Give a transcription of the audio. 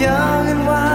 young and wild.